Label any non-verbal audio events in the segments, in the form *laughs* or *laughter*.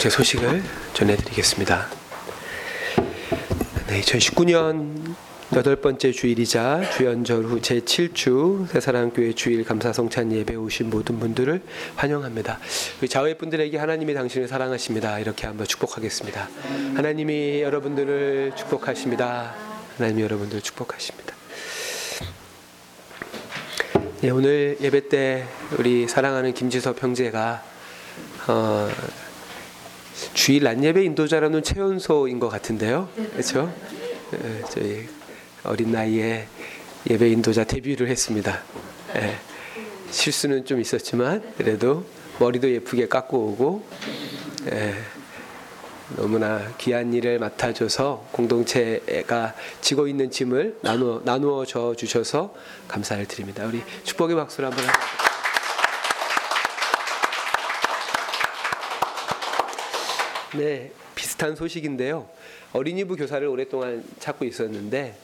공동체 소식을 전해드리겠습니다. 네, 2019년 여덟 번째 주일이자 주연절 후 제7주 새사랑교회 주일 감사성찬 예배 오신 모든 분들을 환영합니다. 우리 자외 분들에게 하나님이 당신을 사랑하십니다. 이렇게 한번 축복하겠습니다. 하나님이 여러분들을 축복하십니다. 하나님이 여러분들을 축복하십니다. 네, 오늘 예배 때 우리 사랑하는 김지섭 형제가 어, 주일 낮 예배 인도자라는 최연소인 것 같은데요, 그렇죠? 예, 저희 어린 나이에 예배 인도자 데뷔를 했습니다. 예, 실수는 좀 있었지만 그래도 머리도 예쁘게 깎고 오고 예, 너무나 귀한 일을 맡아줘서 공동체가 지고 있는 짐을 나누어 나누어 줘 주셔서 감사를 드립니다. 우리 축복의 박수를 한번 하겠습니다. 네, 비슷한 소식인데요. 어린이부 교사를 오랫동안 찾고 있었는데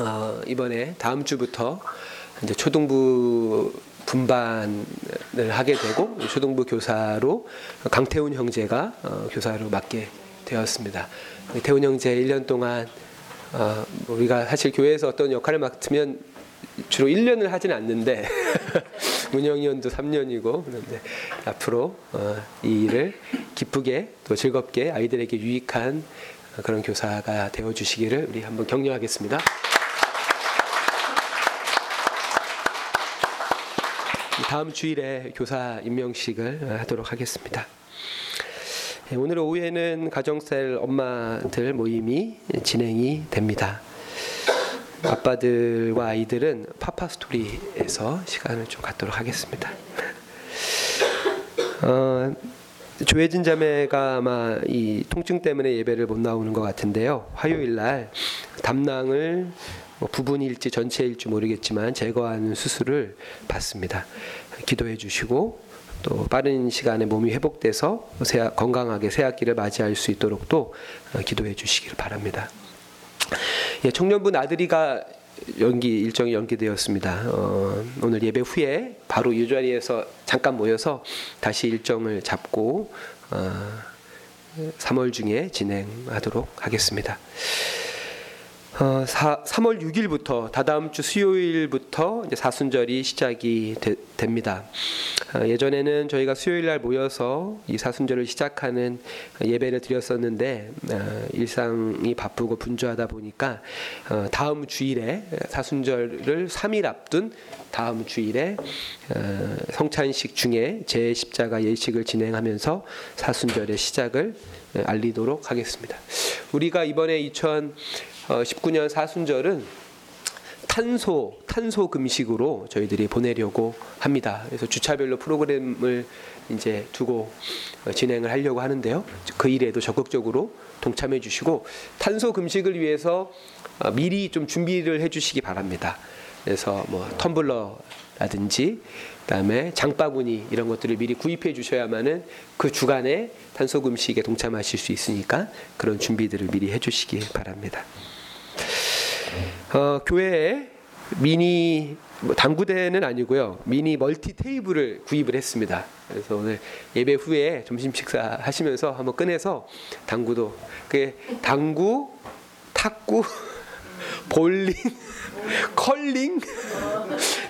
어, 이번에 다음 주부터 이제 초등부 분반을 하게 되고 초등부 교사로 강태훈 형제가 어, 교사로 맡게 되었습니다. 태훈 형제 1년 동안 어, 우리가 사실 교회에서 어떤 역할을 맡으면 주로 1년을 하진 않는데 *laughs* 운영위원도 3년이고 그런데 앞으로 어, 이 일을 기쁘게 또 즐겁게 아이들에게 유익한 그런 교사가 되어 주시기를 우리 한번 격려하겠습니다. 다음 주일에 교사 임명식을 하도록 하겠습니다. 예, 오늘 오후에는 가정셀 엄마들 모임이 진행이 됩니다. 아빠들과 아이들은 파파 스토리에서 시간을 좀 갖도록 하겠습니다. *laughs* 어, 조혜진 자매가 아마 이 통증 때문에 예배를 못 나오는 것 같은데요. 화요일 날 담낭을 뭐 부분일지 전체일지 모르겠지만 제거하는 수술을 받습니다. 기도해 주시고 또 빠른 시간에 몸이 회복돼서 건강하게 새학기를 맞이할 수 있도록 또 기도해 주시기를 바랍니다. 예, 청년부 나들이가 연기 일정이 연기되었습니다. 어, 오늘 예배 후에 바로 이 자리에서 잠깐 모여서 다시 일정을 잡고 어, 3월 중에 진행하도록 하겠습니다. 어, 사, 3월 6일부터 다다음 주 수요일부터 이제 사순절이 시작이 되, 됩니다. 어, 예전에는 저희가 수요일 날 모여서 이 사순절을 시작하는 예배를 드렸었는데 어, 일상이 바쁘고 분주하다 보니까 어, 다음 주일에 사순절을 3일 앞둔 다음 주일에 어, 성찬식 중에 제 십자가 예식을 진행하면서 사순절의 시작을 알리도록 하겠습니다. 우리가 이번에 2000 19년 사순절은 탄소 탄소 금식으로 저희들이 보내려고 합니다. 그래서 주차별로 프로그램을 이제 두고 진행을 하려고 하는데요. 그 일에도 적극적으로 동참해 주시고 탄소 금식을 위해서 미리 좀 준비를 해 주시기 바랍니다. 그래서 뭐 텀블러라든지 그다음에 장바구니 이런 것들을 미리 구입해 주셔야만은 그 주간에 탄소 금식에 동참하실 수 있으니까 그런 준비들을 미리 해 주시기 바랍니다. 어, 교회에 미니 뭐 당구대는 아니고요. 미니 멀티 테이블을 구입을 했습니다. 그래서 오늘 예배 후에 점심 식사 하시면서 한번 꺼내서 당구도 그게 당구, 탁구, *laughs* 볼링, *laughs* 컬링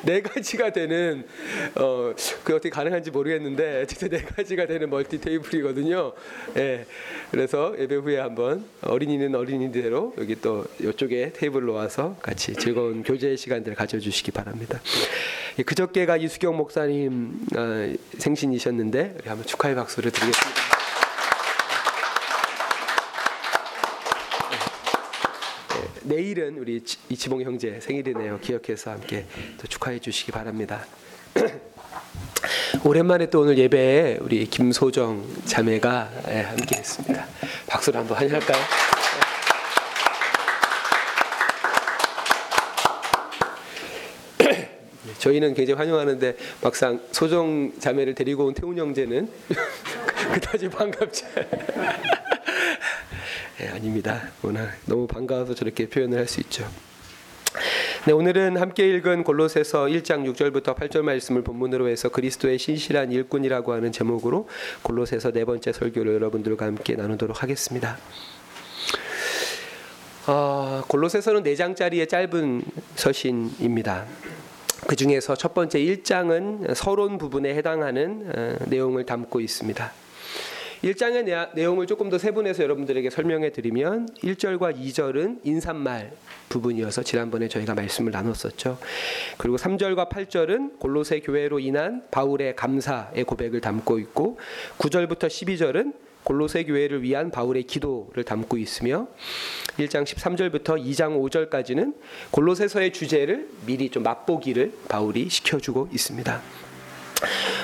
네 가지가 되는 어 그 어떻게 가능한지 모르겠는데 진짜 네 가지가 되는 멀티 테이블이거든요. 예. 그래서 예배 후에 한번 어린이는 어린이대로 여기 또 이쪽에 테이블 놓아서 같이 즐거운 교제 시간들 가져주시기 바랍니다. 예, 그저께가 이수경 목사님 어, 생신이셨는데 우리 한번 축하의 박수를 드리겠습니다. 내일은 우리 이치봉 형제 생일이네요. 기억해서 함께 또 축하해 주시기 바랍니다. *clears throat* 오랜만에 또 오늘 예배에 우리 김소정 자매가 예, 함께 했습니다. 박수를 한번 환영할까요? *clears throat* 저희는 굉장히 환영하는데 막상 소정 자매를 데리고 온 태훈 형제는 *laughs* 그다지 반갑지. 예, 아닙니다. 워낙 너무 반가워서 저렇게 표현을 할 수 있죠. 네, 오늘은 함께 읽은 골로새서 1장 6절부터 8절 말씀을 본문으로 해서 그리스도의 신실한 일꾼이라고 하는 제목으로 골로새서 네 번째 설교를 여러분들과 함께 나누도록 하겠습니다. 어, 골로새서는 4장짜리의 짧은 서신입니다. 그 중에서 첫 번째 1장은 서론 부분에 해당하는 어, 내용을 담고 있습니다. 1장의 내용을 조금 더 세분해서 여러분들에게 설명해 드리면 1절과 2절은 인사말 부분이어서 지난번에 저희가 말씀을 나눴었죠. 그리고 3절과 8절은 골로새 교회로 인한 바울의 감사의 고백을 담고 있고 9절부터 12절은 골로새 교회를 위한 바울의 기도를 담고 있으며 1장 13절부터 2장 5절까지는 골로새서의 주제를 미리 좀 맛보기를 바울이 시켜주고 있습니다.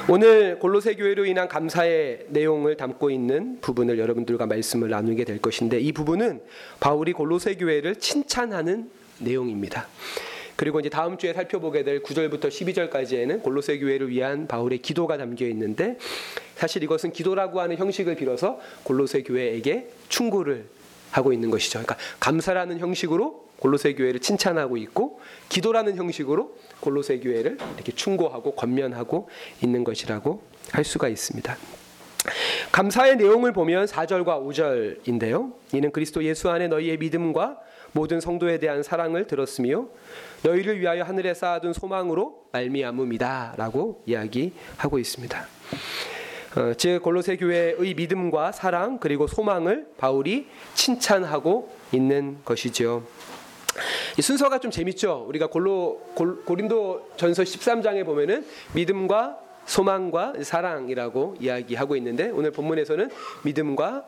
오늘 골로새 교회로 인한 감사의 내용을 담고 있는 부분을 여러분들과 말씀을 나누게 될 것인데 이 부분은 바울이 골로새 교회를 칭찬하는 내용입니다. 그리고 이제 다음 주에 살펴보게 될 9절부터 12절까지에는 골로새 교회를 위한 바울의 기도가 담겨 있는데 사실 이것은 기도라고 하는 형식을 빌어서 골로새 교회에게 충고를 하고 있는 것이죠. 그러니까 감사라는 형식으로 골로새 교회를 칭찬하고 있고 기도라는 형식으로 골로새 교회를 이렇게 충고하고 권면하고 있는 것이라고 할 수가 있습니다. 감사의 내용을 보면 4절과 5절인데요. 이는 그리스도 예수 안에 너희의 믿음과 모든 성도에 대한 사랑을 들었으며 너희를 위하여 하늘에 쌓아둔 소망으로 말미암음이다라고 이야기하고 있습니다. 어, 즉 골로새 교회의 믿음과 사랑 그리고 소망을 바울이 칭찬하고 있는 것이지요. 이 순서가 좀 재밌죠. 우리가 골로 골, 고린도 전서 13장에 보면은 믿음과 소망과 사랑이라고 이야기하고 있는데 오늘 본문에서는 믿음과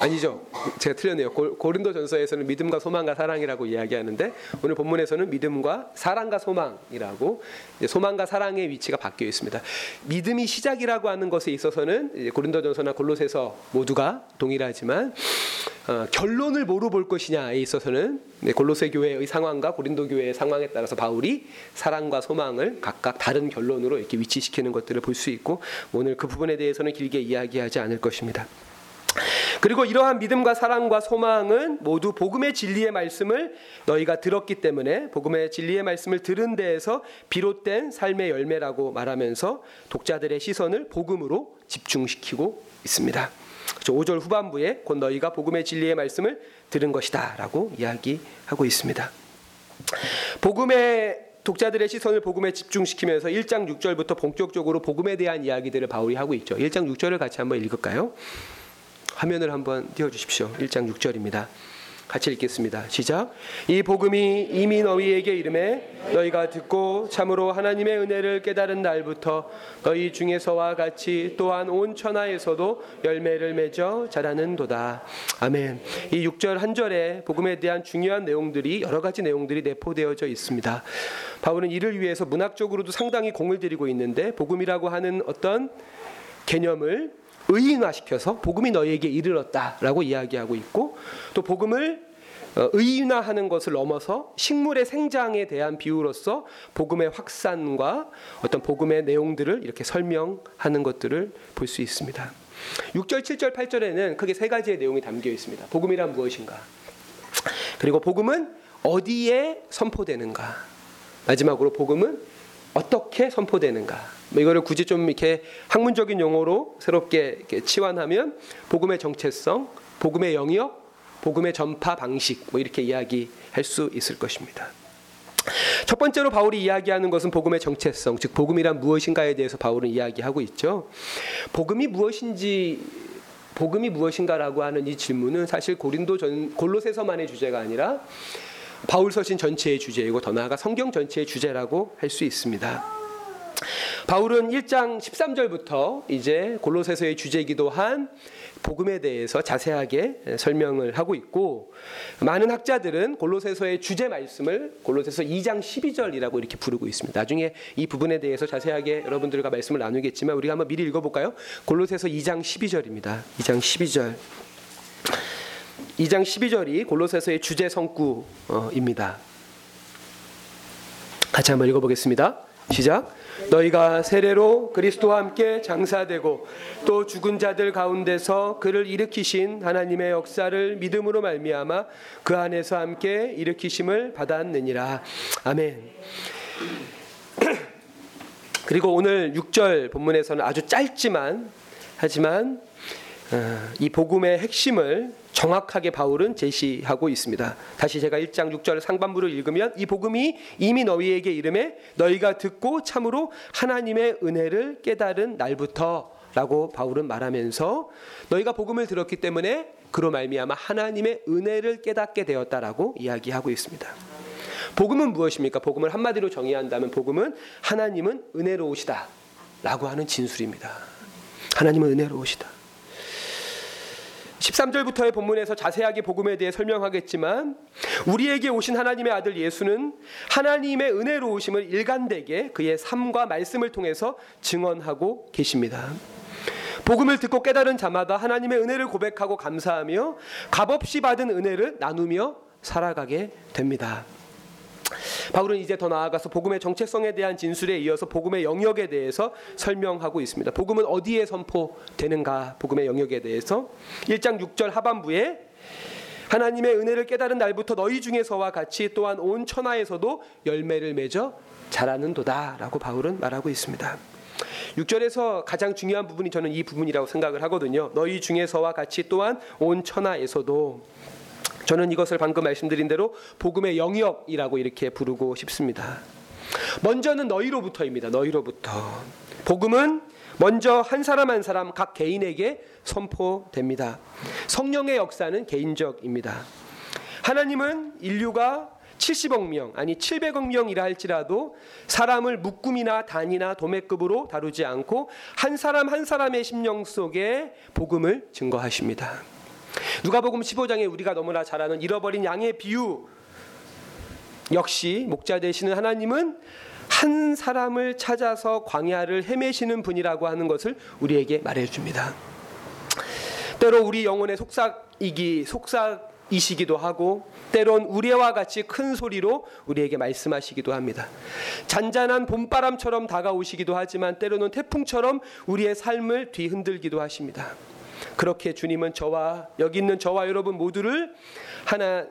아니죠. 제가 틀렸네요. 고 린도 전서에서는 믿음과 소망과 사랑이라고 이야기하는데 오늘 본문에서는 믿음과 사랑과 소망이라고 소망과 사랑의 위치가 바뀌어 있습니다. 믿음이 시작이라고 하는 것에 있어서는 고린도 전서나 골로새서 모두가 동일하지만 어, 결론을 뭐로 볼 것이냐에 있어서는 골로새 교회의 상황과 고린도 교회의 상황에 따라서 바울이 사랑과 소망을 각각 다른 결론으로 이렇게 위치시키는 것들을 볼 수 있고 오늘 그 부분에 대해서는 길게 이야기하지 않을 것입니다. 그리고 이러한 믿음과 사랑과 소망은 모두 복음의 진리의 말씀을 너희가 들었기 때문에 복음의 진리의 말씀을 들은 데에서 비롯된 삶의 열매라고 말하면서 독자들의 시선을 복음으로 집중시키고 있습니다. 5절 후반부에 곧 너희가 복음의 진리의 말씀을 들은 것이다라고 이야기하고 있습니다. 복음의 독자들의 시선을 복음에 집중시키면서 1장 6절부터 본격적으로 복음에 대한 이야기들을 바울이 하고 있죠. 1장 6절을 같이 한번 읽을까요? 화면을 한번 띄워 주십시오. 1장 6절입니다. 같이 읽겠습니다. 시작. 이 복음이 이미 너희에게 이름에 너희가 듣고 참으로 하나님의 은혜를 깨달은 날부터 너희 중에서와 같이 또한 온 천하에서도 열매를 맺어 자라는도다. 아멘. 이 6절 한 절에 복음에 대한 중요한 내용들이 여러 가지 내용들이 내포되어져 있습니다. 바울은 이를 위해서 문학적으로도 상당히 공을 들이고 있는데 복음이라고 하는 어떤 개념을 의인화시켜서 복음이 너희에게 이르렀다라고 이야기하고 있고 또 복음을 어, 의인화하는 것을 넘어서 식물의 생장에 대한 비유로서 복음의 확산과 어떤 복음의 내용들을 이렇게 설명하는 것들을 볼 수 있습니다. 6절, 7절, 8절에는 크게 세 가지의 내용이 담겨 있습니다. 복음이란 무엇인가? 그리고 복음은 어디에 선포되는가? 마지막으로 복음은 어떻게 선포되는가? 뭐 이거를 굳이 좀 이렇게 학문적인 용어로 새롭게 치환하면 복음의 정체성, 복음의 영역, 복음의 전파 방식 뭐 이렇게 이야기할 수 있을 것입니다. 첫 번째로 바울이 이야기하는 것은 복음의 정체성, 즉 복음이란 무엇인가에 대해서 바울은 이야기하고 있죠. 복음이 무엇인지 복음이 무엇인가라고 하는 이 질문은 사실 고린도 전 골로새서만의 주제가 아니라 바울 서신 전체의 주제이고 더 나아가 성경 전체의 주제라고 할 수 있습니다. 바울은 1장 13절부터 이제 골로새서의 주제이기도 한 복음에 대해서 자세하게 설명을 하고 있고 많은 학자들은 골로새서의 주제 말씀을 골로새서 2장 12절이라고 이렇게 부르고 있습니다. 나중에 이 부분에 대해서 자세하게 여러분들과 말씀을 나누겠지만 우리가 한번 미리 읽어 볼까요? 골로새서 2장 12절입니다. 2장 12절. 2장 12절이 골로새서의 주제 성구입니다. 같이 한번 읽어보겠습니다. 시작. 너희가 세례로 그리스도와 함께 장사되고 또 죽은 자들 가운데서 그를 일으키신 하나님의 역사를 믿음으로 말미암아 그 안에서 함께 일으키심을 받았느니라. 아멘. *clears throat* 그리고 오늘 6절 본문에서는 아주 짧지만 하지만 어, 이 복음의 핵심을 정확하게 바울은 제시하고 있습니다. 다시 제가 1장 6절 상반부를 읽으면 이 복음이 이미 너희에게 이름에 너희가 듣고 참으로 하나님의 은혜를 깨달은 날부터 라고 바울은 말하면서 너희가 복음을 들었기 때문에 그로 말미암아 하나님의 은혜를 깨닫게 되었다라고 이야기하고 있습니다. 복음은 무엇입니까? 복음을 한마디로 정의한다면 복음은 하나님은 은혜로우시다라고 하는 진술입니다. 하나님은 은혜로우시다. 13절부터의 본문에서 자세하게 복음에 대해 설명하겠지만 우리에게 오신 하나님의 아들 예수는 하나님의 은혜로우심을 일관되게 그의 삶과 말씀을 통해서 증언하고 계십니다. 복음을 듣고 깨달은 자마다 하나님의 은혜를 고백하고 감사하며 값없이 받은 은혜를 나누며 살아가게 됩니다. 바울은 이제 더 나아가서 복음의 정체성에 대한 진술에 이어서 복음의 영역에 대해서 설명하고 있습니다. 복음은 어디에 선포되는가? 복음의 영역에 대해서 1장 6절 하반부에 하나님의 은혜를 깨달은 날부터 너희 중에서와 같이 또한 온 천하에서도 열매를 맺어 자라는도다라고 바울은 말하고 있습니다. 6절에서 가장 중요한 부분이 저는 이 부분이라고 생각을 하거든요. 너희 중에서와 같이 또한 온 천하에서도 저는 이것을 방금 말씀드린 대로 복음의 영역이라고 이렇게 부르고 싶습니다. 먼저는 너희로부터입니다. 너희로부터. 복음은 먼저 한 사람 한 사람 각 개인에게 선포됩니다. 성령의 역사는 개인적입니다. 하나님은 인류가 70억 명 아니 700억 명이라 할지라도 사람을 묶음이나 단이나 도매급으로 다루지 않고 한 사람 한 사람의 심령 속에 복음을 증거하십니다. 누가복음 15장에 우리가 너무나 잘 아는 잃어버린 양의 비유 역시 목자 되시는 하나님은 한 사람을 찾아서 광야를 헤매시는 분이라고 하는 것을 우리에게 말해 줍니다. 때로 우리 영혼의 속삭이기 속삭이시기도 하고 때론 우리와 같이 큰 소리로 우리에게 말씀하시기도 합니다. 잔잔한 봄바람처럼 다가오시기도 하지만 때로는 태풍처럼 우리의 삶을 뒤흔들기도 하십니다. 그렇게 주님은 저와 여기 있는 저와 여러분 모두를 하나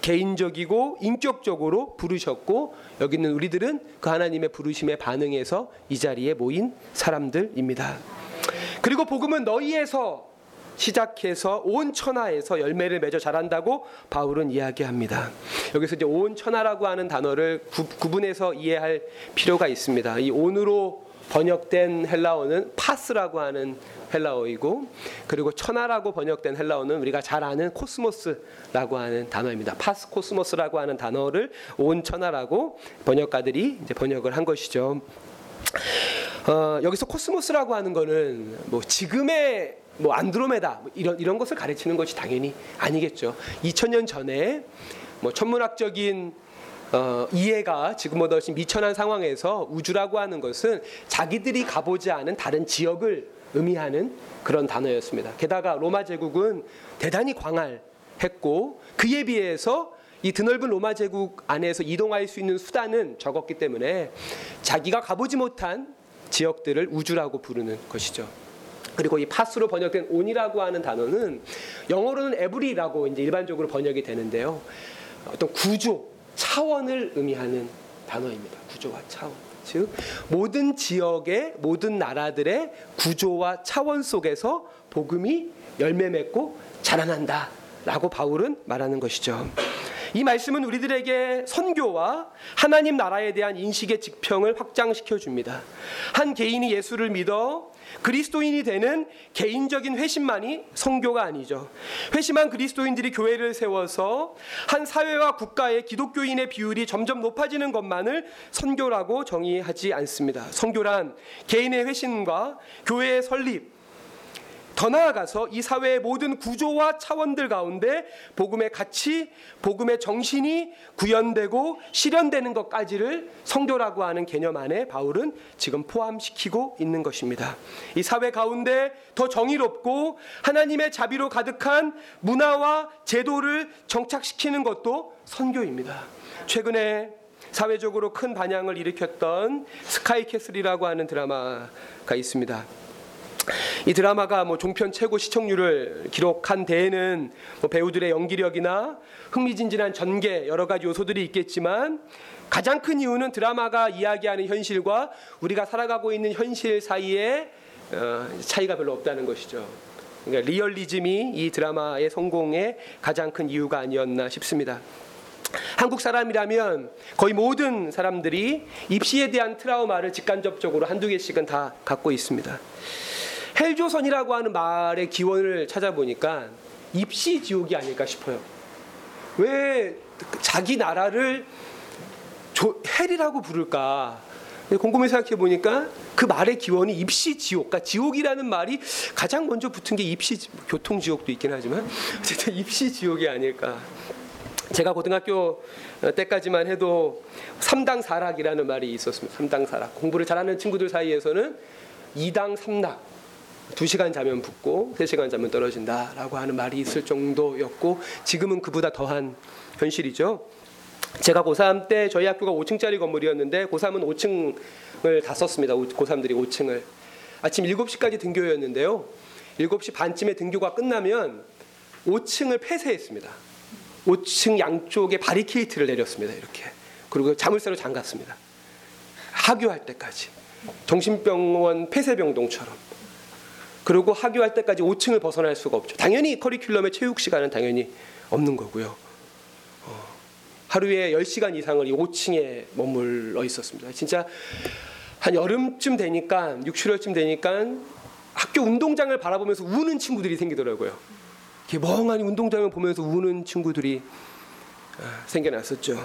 개인적이고 인격적으로 부르셨고 여기 있는 우리들은 그 하나님의 부르심에 반응해서 이 자리에 모인 사람들입니다. 그리고 복음은 너희에서 시작해서 온 천하에서 열매를 맺어 자란다고 바울은 이야기합니다. 여기서 이제 온 천하라고 하는 단어를 구, 구분해서 이해할 필요가 있습니다. 이 온으로 번역된 헬라어는 파스라고 하는 헬라어이고 그리고 천하라고 번역된 헬라어는 우리가 잘 아는 코스모스라고 하는 단어입니다. 파스 코스모스라고 하는 단어를 온 천하라고 번역가들이 이제 번역을 한 것이죠. 어, 여기서 코스모스라고 하는 거는 뭐 지금의 뭐 안드로메다 뭐 이런 이런 것을 가르치는 것이 당연히 아니겠죠. 2000년 전에 뭐 천문학적인 어, 이해가 지금보다 훨씬 미천한 상황에서 우주라고 하는 것은 자기들이 가보지 않은 다른 지역을 의미하는 그런 단어였습니다. 게다가 로마 제국은 대단히 광활했고 그에 비해서 이 드넓은 로마 제국 안에서 이동할 수 있는 수단은 적었기 때문에 자기가 가보지 못한 지역들을 우주라고 부르는 것이죠. 그리고 이 파스로 번역된 온이라고 하는 단어는 영어로는 에브리라고 이제 일반적으로 번역이 되는데요. 어떤 구조, 차원을 의미하는 단어입니다. 구조와 차원. 즉 모든 지역의 모든 나라들의 구조와 차원 속에서 복음이 열매 맺고 자라난다라고 바울은 말하는 것이죠. 이 말씀은 우리들에게 선교와 하나님 나라에 대한 인식의 직평을 확장시켜 줍니다. 한 개인이 예수를 믿어 그리스도인이 되는 개인적인 회심만이 성교가 아니죠. 회심한 그리스도인들이 교회를 세워서 한 사회와 국가의 기독교인의 비율이 점점 높아지는 것만을 선교라고 정의하지 않습니다. 선교란 개인의 회심과 교회의 설립, 더 나아가서 이 사회의 모든 구조와 차원들 가운데 복음의 가치, 복음의 정신이 구현되고 실현되는 것까지를 성교라고 하는 개념 안에 바울은 지금 포함시키고 있는 것입니다. 이 사회 가운데 더 정의롭고 하나님의 자비로 가득한 문화와 제도를 정착시키는 것도 선교입니다. 최근에 사회적으로 큰 반향을 일으켰던 스카이캐슬이라고 하는 드라마가 있습니다. 이 드라마가 뭐 종편 최고 시청률을 기록한 데에는 뭐 배우들의 연기력이나 흥미진진한 전개 여러 가지 요소들이 있겠지만 가장 큰 이유는 드라마가 이야기하는 현실과 우리가 살아가고 있는 현실 사이에 어, 차이가 별로 없다는 것이죠. 그러니까 리얼리즘이 이 드라마의 성공의 가장 큰 이유가 아니었나 싶습니다. 한국 사람이라면 거의 모든 사람들이 입시에 대한 트라우마를 직간접적으로 한두 개씩은 다 갖고 있습니다. 헬조선이라고 하는 말의 기원을 찾아보니까 입시 지옥이 아닐까 싶어요. 왜 자기 나라를 조, 헬이라고 부를까? 곰곰이 생각해 보니까 그 말의 기원이 입시 지옥, 그러니까 지옥이라는 말이 가장 먼저 붙은 게 입시 교통 지옥도 있긴 하지만 어쨌든 입시 지옥이 아닐까. 제가 고등학교 때까지만 해도 삼당 사락이라는 말이 있었습니다. 삼당 사락. 공부를 잘하는 친구들 사이에서는 이당 삼락. 두 시간 자면 붙고 세 시간 자면 떨어진다라고 하는 말이 있을 정도였고 지금은 그보다 더한 현실이죠. 제가 고3 때 저희 학교가 5층짜리 건물이었는데 고3은 5층을 다 썼습니다. 고3들이 5층을. 아침 7시까지 등교였는데요. 7시 반쯤에 등교가 끝나면 5층을 폐쇄했습니다. 5층 양쪽에 바리케이트를 내렸습니다. 이렇게. 그리고 자물쇠로 잠갔습니다. 하교할 때까지. 정신병원 폐쇄병동처럼. 그리고 하교할 때까지 5층을 벗어날 수가 없죠. 당연히 커리큘럼의 체육 시간은 당연히 없는 거고요. 어, 하루에 10시간 이상을 이 5층에 머물러 있었습니다. 진짜 한 여름쯤 되니까 6, 7월쯤 되니까 학교 운동장을 바라보면서 우는 친구들이 생기더라고요. 이렇게 멍하니 운동장을 보면서 우는 친구들이 아, 생겨났었죠.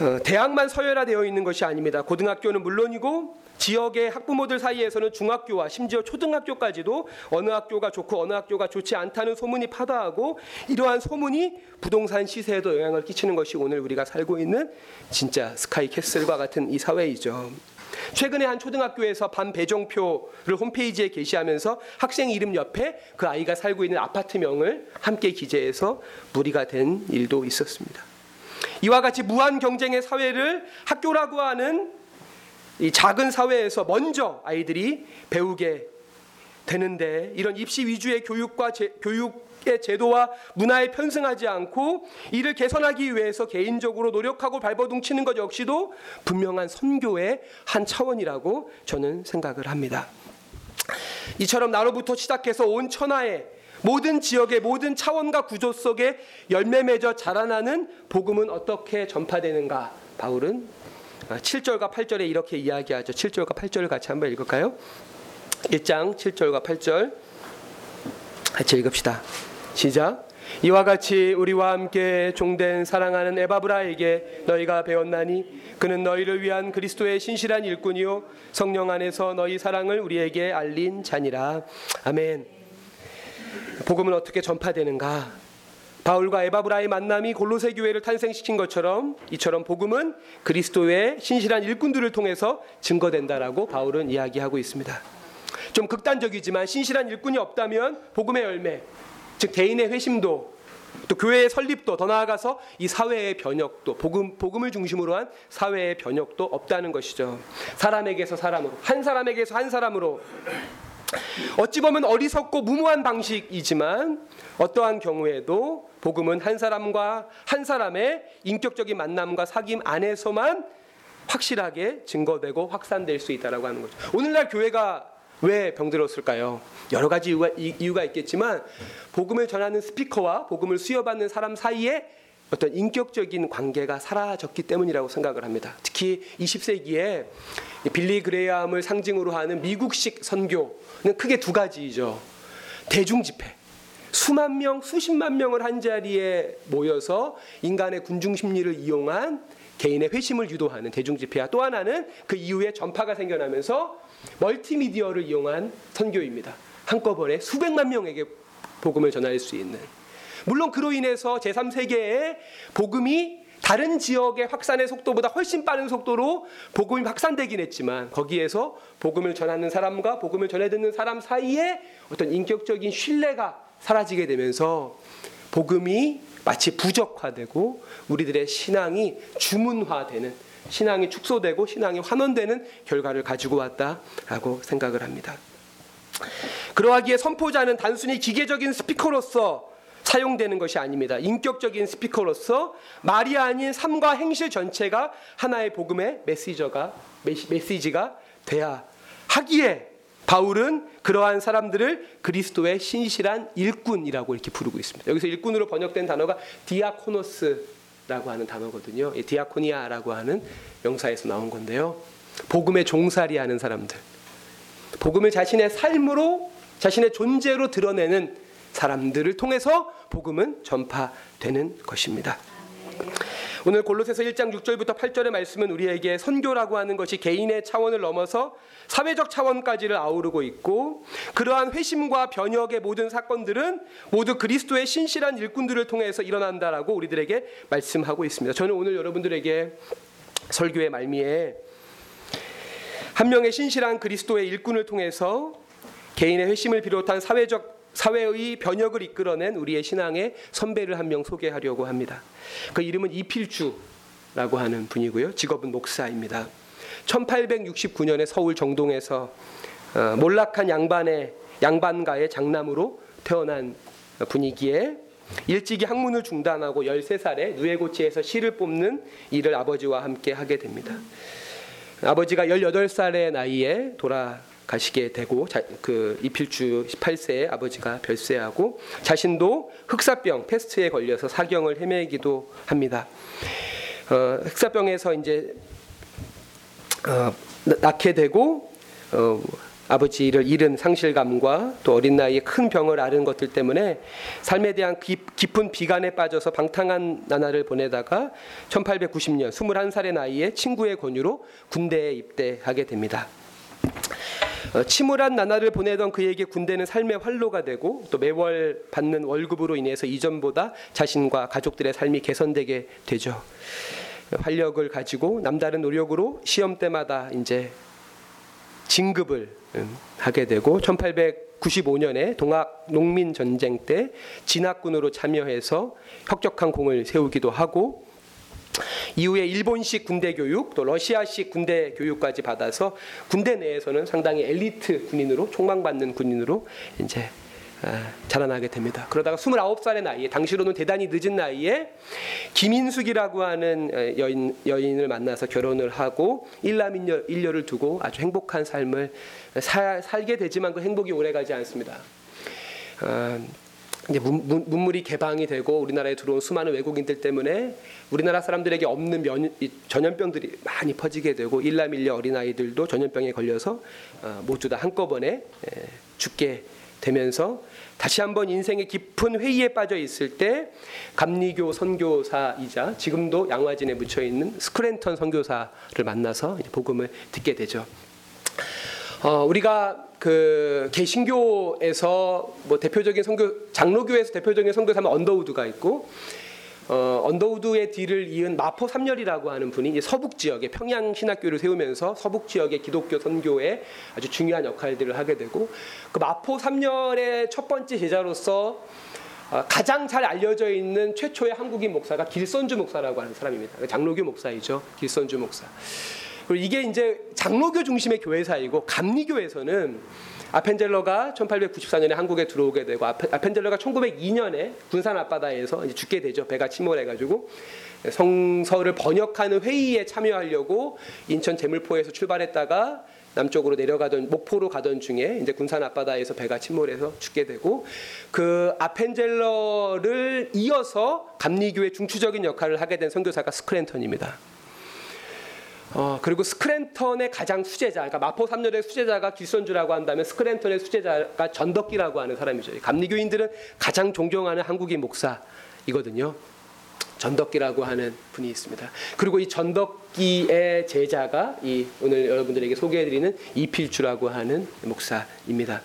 어, 대학만 서열화되어 있는 것이 아닙니다. 고등학교는 물론이고 지역의 학부모들 사이에서는 중학교와 심지어 초등학교까지도 어느 학교가 좋고 어느 학교가 좋지 않다는 소문이 파다하고 이러한 소문이 부동산 시세에도 영향을 끼치는 것이 오늘 우리가 살고 있는 진짜 스카이 캐슬과 같은 이 사회이죠. 최근에 한 초등학교에서 반 배정표를 홈페이지에 게시하면서 학생 이름 옆에 그 아이가 살고 있는 아파트명을 함께 기재해서 무리가 된 일도 있었습니다. 이와 같이 무한 경쟁의 사회를 학교라고 하는 이 작은 사회에서 먼저 아이들이 배우게 되는데 이런 입시 위주의 교육과 제, 교육의 제도와 문화에 편승하지 않고 이를 개선하기 위해서 개인적으로 노력하고 발버둥 치는 것 역시도 분명한 선교의 한 차원이라고 저는 생각을 합니다. 이처럼 나로부터 시작해서 온 천하에 모든 지역의 모든 차원과 구조 속에 열매 맺어 자라나는 복음은 어떻게 전파되는가? 바울은 7절과 8절에 이렇게 이야기하죠. 7절과 8절을 같이 한번 읽을까요? 1장 7절과 8절 같이 읽읍시다. 시작. 이와 같이 우리와 함께 종된 사랑하는 에바브라에게 너희가 배웠나니 그는 너희를 위한 그리스도의 신실한 일꾼이요 성령 안에서 너희 사랑을 우리에게 알린 자니라. 아멘. 복음은 어떻게 전파되는가? 바울과 에바브라의 만남이 골로새 교회를 탄생시킨 것처럼 이처럼 복음은 그리스도의 신실한 일꾼들을 통해서 증거된다라고 바울은 이야기하고 있습니다. 좀 극단적이지만 신실한 일꾼이 없다면 복음의 열매, 즉 개인의 회심도 또 교회의 설립도 더 나아가서 이 사회의 변혁도 복음 복음을 중심으로 한 사회의 변혁도 없다는 것이죠. 사람에게서 사람으로 한 사람에게서 한 사람으로 어찌 보면 어리석고 무모한 방식이지만 어떠한 경우에도 복음은 한 사람과 한 사람의 인격적인 만남과 사귐 안에서만 확실하게 증거되고 확산될 수 있다라고 하는 거죠. 오늘날 교회가 왜 병들었을까요? 여러 가지 이유가, 이유가 있겠지만 복음을 전하는 스피커와 복음을 수여받는 사람 사이에 어떤 인격적인 관계가 사라졌기 때문이라고 생각을 합니다. 특히 20세기에 빌리 그레이암을 상징으로 하는 미국식 선교는 크게 두 가지이죠. 대중 집회. 수만 명, 수십만 명을 한 자리에 모여서 인간의 군중 심리를 이용한 개인의 회심을 유도하는 대중 집회와 또 하나는 그 이후에 전파가 생겨나면서 멀티미디어를 이용한 선교입니다. 한꺼번에 수백만 명에게 복음을 전할 수 있는. 물론 그로 인해서 제3세계에 복음이 다른 지역의 확산의 속도보다 훨씬 빠른 속도로 복음이 확산되긴 했지만 거기에서 복음을 전하는 사람과 복음을 전해 듣는 사람 사이에 어떤 인격적인 신뢰가 사라지게 되면서 복음이 마치 부적화되고 우리들의 신앙이 주문화되는 신앙이 축소되고 신앙이 환원되는 결과를 가지고 왔다라고 생각을 합니다. 그러하기에 선포자는 단순히 기계적인 스피커로서 사용되는 것이 아닙니다. 인격적인 스피커로서 말이 아닌 삶과 행실 전체가 하나의 복음의 메시저가 메시지가 돼야 하기에 바울은 그러한 사람들을 그리스도의 신실한 일꾼이라고 이렇게 부르고 있습니다. 여기서 일꾼으로 번역된 단어가 디아코노스라고 하는 단어거든요. 디아코니아라고 하는 명사에서 나온 건데요. 복음의 종살이 하는 사람들. 복음을 자신의 삶으로 자신의 존재로 드러내는 사람들을 통해서 복음은 전파되는 것입니다. 오늘 골로새서 1장 6절부터 8절의 말씀은 우리에게 선교라고 하는 것이 개인의 차원을 넘어서 사회적 차원까지를 아우르고 있고 그러한 회심과 변혁의 모든 사건들은 모두 그리스도의 신실한 일꾼들을 통해서 일어난다라고 우리들에게 말씀하고 있습니다. 저는 오늘 여러분들에게 설교의 말미에 한 명의 신실한 그리스도의 일꾼을 통해서 개인의 회심을 비롯한 사회적 사회의 변혁을 이끌어낸 우리의 신앙의 선배를 한 명 소개하려고 합니다. 그 이름은 이필주라고 하는 분이고요. 직업은 목사입니다. 1869년에 서울 정동에서 어, 몰락한 양반의 양반가의 장남으로 태어난 분이기에 일찍이 학문을 중단하고 13살에 누에고치에서 실을 뽑는 일을 아버지와 함께 하게 됩니다. 아버지가 18살의 나이에 돌아 가시게 되고 자, 그 이필주 18세에 아버지가 별세하고 자신도 흑사병 패스트에 걸려서 사경을 헤매기도 합니다. 어, 흑사병에서 이제 어, 낳게 되고 어, 아버지를 잃은 상실감과 또 어린 나이에 큰 병을 앓은 것들 때문에 삶에 대한 깊은 비관에 빠져서 방탕한 나날을 보내다가 1890년 21살의 나이에 친구의 권유로 군대에 입대하게 됩니다. 어, 침울한 나날을 보내던 그에게 군대는 삶의 활로가 되고 또 매월 받는 월급으로 인해서 이전보다 자신과 가족들의 삶이 개선되게 되죠. 활력을 가지고 남다른 노력으로 시험 때마다 이제 진급을 음, 하게 되고 1895년에 동학 농민 전쟁 때 진학군으로 참여해서 혁적한 공을 세우기도 하고 이후에 일본식 군대 교육 또 러시아식 군대 교육까지 받아서 군대 내에서는 상당히 엘리트 군인으로 총망받는 군인으로 이제 아, 자라나게 됩니다. 그러다가 29살의 나이에 당시로는 대단히 늦은 나이에 김인숙이라고 하는 여인, 여인을 만나서 결혼을 하고 일남일녀 일녀를 두고 아주 행복한 삶을 사, 살게 되지만 그 행복이 오래가지 않습니다. 아, 이제 문, 물이 개방이 되고 우리나라에 들어온 수많은 외국인들 때문에 우리나라 사람들에게 없는 면, 전염병들이 많이 퍼지게 되고 일남일녀 어린아이들도 전염병에 걸려서 어, 모두 다 한꺼번에 에, 죽게 되면서 다시 한번 인생의 깊은 회의에 빠져 있을 때 감리교 선교사이자 지금도 양화진에 묻혀 있는 스크랜턴 선교사를 만나서 복음을 듣게 되죠. 어, 우리가 그 개신교에서 뭐 대표적인 선교 장로교에서 대표적인 선교사면 언더우드가 있고 어, 언더우드의 뒤를 이은 마포 삼열이라고 하는 분이 서북 지역에 평양 신학교를 세우면서 서북 지역의 기독교 선교에 아주 중요한 역할들을 하게 되고 그 마포 삼열의 첫 번째 제자로서 어, 가장 잘 알려져 있는 최초의 한국인 목사가 길선주 목사라고 하는 사람입니다. 장로교 목사이죠. 길선주 목사. 그리고 이게 이제 장로교 중심의 교회사이고 감리교에서는 아펜젤러가 1894년에 한국에 들어오게 되고 아펜젤러가 1902년에 군산 앞바다에서 죽게 되죠. 배가 침몰해가지고 성서를 번역하는 회의에 참여하려고 인천 제물포에서 출발했다가 남쪽으로 내려가던 목포로 가던 중에 이제 군산 앞바다에서 배가 침몰해서 죽게 되고 그 아펜젤러를 이어서 감리교의 중추적인 역할을 하게 된 선교사가 스크랜턴입니다. 어, 그리고 스크랜턴의 가장 수제자, 그러니까 마포 3렬의 수제자가 길선주라고 한다면 스크랜턴의 수제자가 전덕기라고 하는 사람이죠. 감리교인들은 가장 존경하는 한국인 목사이거든요. 전덕기라고 하는 분이 있습니다. 그리고 이 전덕기의 제자가 이 오늘 여러분들에게 소개해드리는 이필주라고 하는 목사입니다.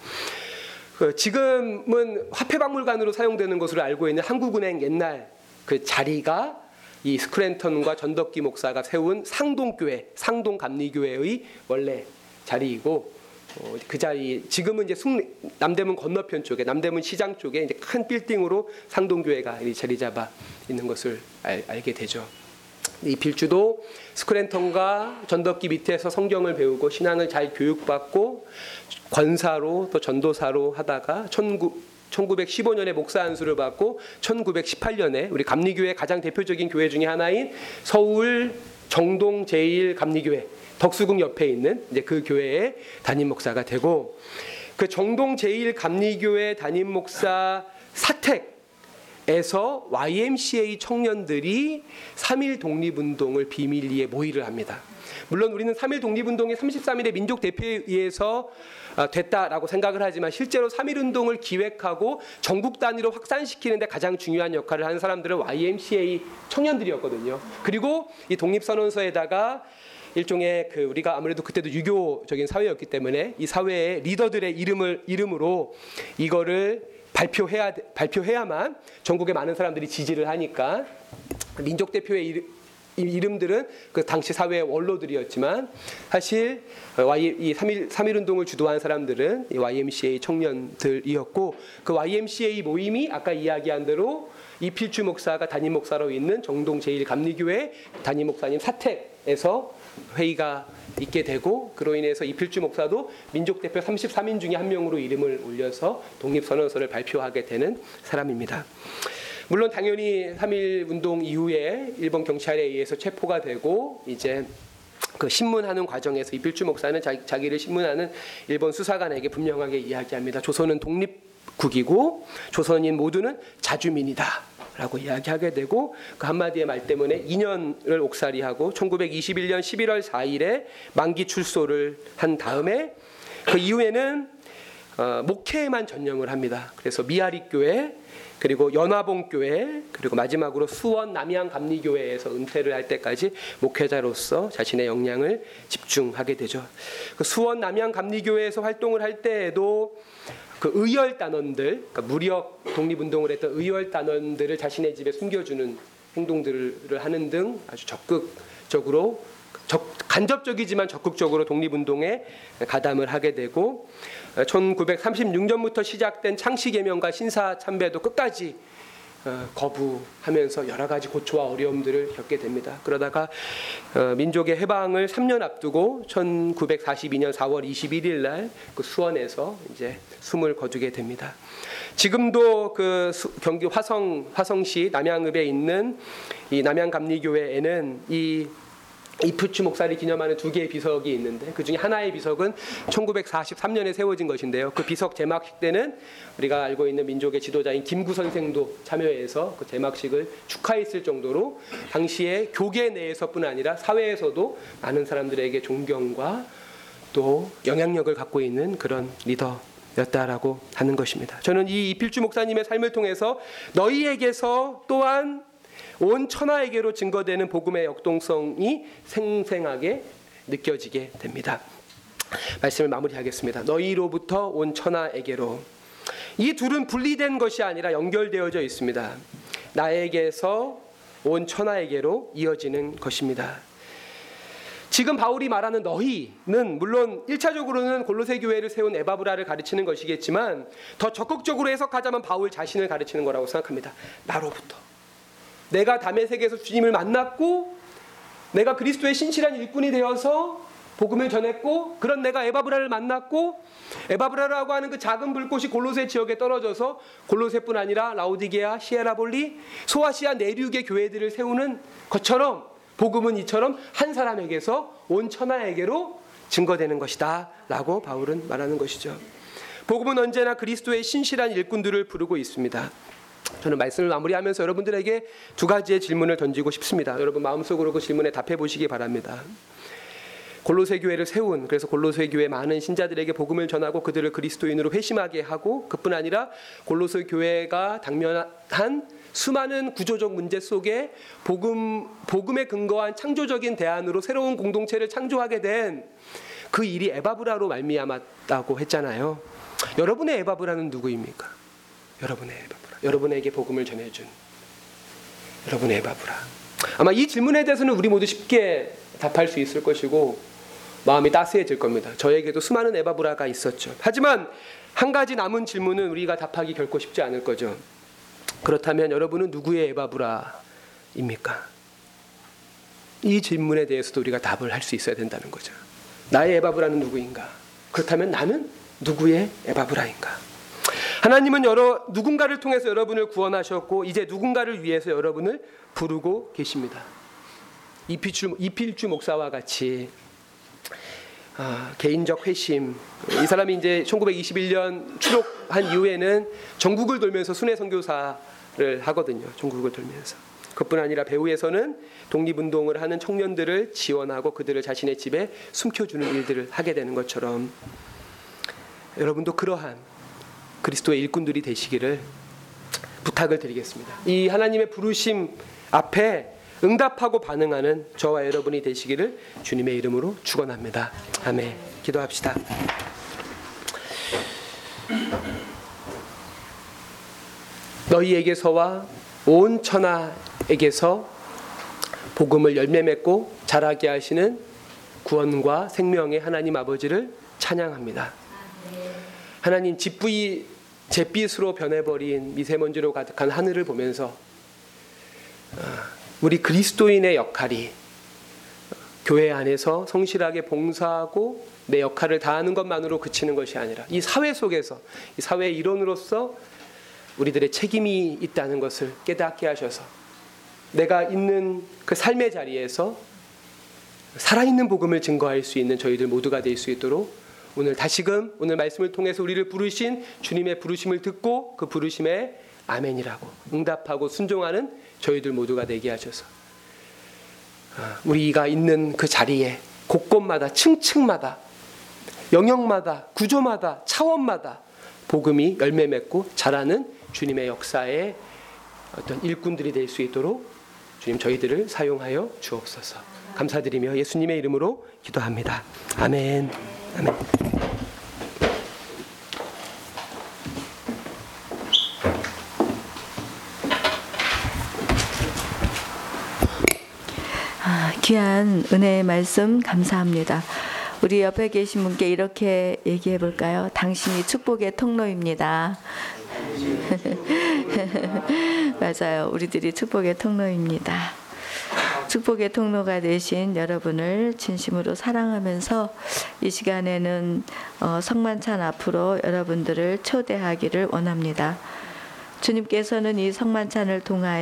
그 지금은 화폐박물관으로 사용되는 것으로 알고 있는 한국은행 옛날 그 자리가 이 스크랜턴과 전덕기 목사가 세운 상동교회, 상동감리교회의 원래 자리이고 어, 그 자리 지금은 이제 숙 남대문 건너편 쪽에 남대문 시장 쪽에 이제 큰 빌딩으로 상동교회가 이 자리 잡아 있는 것을 알, 알게 되죠. 이 필주도 스크랜턴과 전덕기 밑에서 성경을 배우고 신앙을 잘 교육받고 권사로 또 전도사로 하다가 19, 1915년에 목사 안수를 받고 1918년에 우리 감리교회 가장 대표적인 교회 중에 하나인 서울 정동 제1 감리교회 덕수궁 옆에 있는 이제 그 교회의 담임 목사가 되고 그 정동 제1 감리교회 담임 목사 사택에서 YMCA 청년들이 3.1 독립운동을 비밀리에 모의를 합니다. 물론 우리는 3.1 독립운동이 33일의 민족 대표에 의해서 어, 됐다라고 생각을 하지만 실제로 3.1 운동을 기획하고 전국 단위로 확산시키는데 가장 중요한 역할을 하는 사람들은 YMCA 청년들이었거든요. 그리고 이 독립선언서에다가 일종의 그 우리가 아무래도 그때도 유교적인 사회였기 때문에 이 사회의 리더들의 이름을 이름으로 이거를 발표해야 발표해야만 전국의 많은 사람들이 지지를 하니까 민족 대표의 이름 이 이름들은 그 당시 사회의 원로들이었지만 사실 Y 이3.1 3.1 운동을 주도한 사람들은 이 YMCA 청년들이었고 그 YMCA 모임이 아까 이야기한 대로 이필주 목사가 담임 목사로 있는 정동 제1 감리교회 담임 목사님 사택에서 회의가 있게 되고 그로 인해서 이필주 목사도 민족 대표 33인 중에 한 명으로 이름을 올려서 독립 선언서를 발표하게 되는 사람입니다. 물론 당연히 3.1 운동 이후에 일본 경찰에 의해서 체포가 되고 이제 그 신문하는 과정에서 이필주 목사는 자, 기를 신문하는 일본 수사관에게 분명하게 이야기합니다. 조선은 독립국이고 조선인 모두는 자주민이다. 라고 이야기하게 되고 그 한마디의 말 때문에 2년을 옥살이하고 1921년 11월 4일에 만기 출소를 한 다음에 그 이후에는 어, 목회에만 전념을 합니다. 그래서 미아리 교회 그리고 연화봉 교회 그리고 마지막으로 수원 남양 감리교회에서 은퇴를 할 때까지 목회자로서 자신의 역량을 집중하게 되죠. 그 수원 남양 감리교회에서 활동을 할 때에도 그 의열 단원들, 그러니까 무력 독립운동을 했던 의열 단원들을 자신의 집에 숨겨주는 행동들을 하는 등 아주 적극적으로 적, 간접적이지만 적극적으로 독립운동에 가담을 하게 되고 1936년부터 시작된 창씨 개명과 신사 참배도 끝까지 어, 거부하면서 여러 가지 고초와 어려움들을 겪게 됩니다. 그러다가 어, 민족의 해방을 3년 앞두고 1942년 4월 21일 날 그 수원에서 이제 숨을 거두게 됩니다. 지금도 그 경기 화성 화성시 남양읍에 있는 이 남양감리교회에는 이 이프추 목사를 기념하는 두 개의 비석이 있는데 그 중에 하나의 비석은 1943년에 세워진 것인데요. 그 비석 제막식 때는 우리가 알고 있는 민족의 지도자인 김구 선생도 참여해서 그 제막식을 축하했을 정도로 당시에 교계 내에서뿐 아니라 사회에서도 많은 사람들에게 존경과 또 영향력을 갖고 있는 그런 리더 였다라고 하는 것입니다. 저는 이 이필주 목사님의 삶을 통해서 너희에게서 또한 온 천하에게로 증거되는 복음의 역동성이 생생하게 느껴지게 됩니다. 말씀을 마무리하겠습니다. 너희로부터 온 천하에게로 이 둘은 분리된 것이 아니라 연결되어져 있습니다. 나에게서 온 천하에게로 이어지는 것입니다. 지금 바울이 말하는 너희는 물론 1차적으로는 골로새 교회를 세운 에바브라를 가르치는 것이겠지만 더 적극적으로 해석하자면 바울 자신을 가르치는 거라고 생각합니다. 나로부터 내가 담의 세계에서 주님을 만났고 내가 그리스도의 신실한 일꾼이 되어서 복음을 전했고 그런 내가 에바브라를 만났고 에바브라라고 하는 그 작은 불꽃이 골로새 지역에 떨어져서 골로새뿐 아니라 라우디게아, 시에라볼리, 소아시아 내륙의 교회들을 세우는 것처럼 복음은 이처럼 한 사람에게서 온 천하에게로 증거되는 것이다라고 바울은 말하는 것이죠. 복음은 언제나 그리스도의 신실한 일꾼들을 부르고 있습니다. 저는 말씀을 마무리하면서 여러분들에게 두 가지의 질문을 던지고 싶습니다. 여러분 마음속으로 그 질문에 답해 보시기 바랍니다. 골로새 교회를 세운 그래서 골로새 교회 많은 신자들에게 복음을 전하고 그들을 그리스도인으로 회심하게 하고 그뿐 아니라 골로새 교회가 당면한 수많은 구조적 문제 속에 복음 복음에 근거한 창조적인 대안으로 새로운 공동체를 창조하게 된 그 일이 에바브라로 말미암았다고 했잖아요. 여러분의 에바브라는 누구입니까? 여러분의 에바브라. 여러분에게 복음을 전해준 여러분의 에바브라. 아마 이 질문에 대해서는 우리 모두 쉽게 답할 수 있을 것이고 마음이 따스해질 겁니다. 저에게도 수많은 에바브라가 있었죠. 하지만 한 가지 남은 질문은 우리가 답하기 결코 쉽지 않을 거죠. 그렇다면 여러분은 누구의 에바브라입니까? 이 질문에 대해서도 우리가 답을 할 수 있어야 된다는 거죠. 나의 에바브라는 누구인가? 그렇다면 나는 누구의 에바브라인가? 하나님은 여러 누군가를 통해서 여러분을 구원하셨고 이제 누군가를 위해서 여러분을 부르고 계십니다. 이필주, 이필주 목사와 같이 아, 개인적 회심. 이 사람이 이제 1921년 추록한 이후에는 전국을 돌면서 순회 선교사를 하거든요. 전국을 돌면서. 그뿐 아니라 배후에서는 독립운동을 하는 청년들을 지원하고 그들을 자신의 집에 숨겨주는 일들을 하게 되는 것처럼 여러분도 그러한 그리스도의 일꾼들이 되시기를 부탁을 드리겠습니다. 이 하나님의 부르심 앞에 응답하고 반응하는 저와 여러분이 되시기를 주님의 이름으로 축원합니다. 아멘. 기도합시다. 너희에게서와 온 천하에게서 복음을 열매 맺고 자라게 하시는 구원과 생명의 하나님 아버지를 찬양합니다. 하나님 집부이 잿빛으로 변해버린 미세먼지로 가득한 하늘을 보면서 아, 우리 그리스도인의 역할이 교회 안에서 성실하게 봉사하고 내 역할을 다하는 것만으로 그치는 것이 아니라 이 사회 속에서 이 사회의 일원으로서 우리들의 책임이 있다는 것을 깨닫게 하셔서 내가 있는 그 삶의 자리에서 살아있는 복음을 증거할 수 있는 저희들 모두가 될 수 있도록 오늘 다시금 오늘 말씀을 통해서 우리를 부르신 주님의 부르심을 듣고 그 부르심에 아멘이라고 응답하고 순종하는 저희들 모두가 되게 하셔서 아, 우리가 있는 그 자리에 곳곳마다 층층마다 영역마다 구조마다 차원마다 복음이 열매 맺고 자라는 주님의 역사의 어떤 일꾼들이 될 수 있도록 주님 저희들을 사용하여 주옵소서. 감사드리며 예수님의 이름으로 기도합니다. 아멘. 아멘. 아, 귀한 은혜의 말씀 감사합니다. 우리 옆에 계신 분께 이렇게 얘기해 볼까요? 당신이 축복의 통로입니다. *laughs* 맞아요. 우리들이 축복의 통로입니다. 축복의 통로가 되신 여러분을 진심으로 사랑하면서 이 시간에는 어, 성만찬 앞으로 여러분들을 초대하기를 원합니다. 주님께서는 이 성만찬을 통하여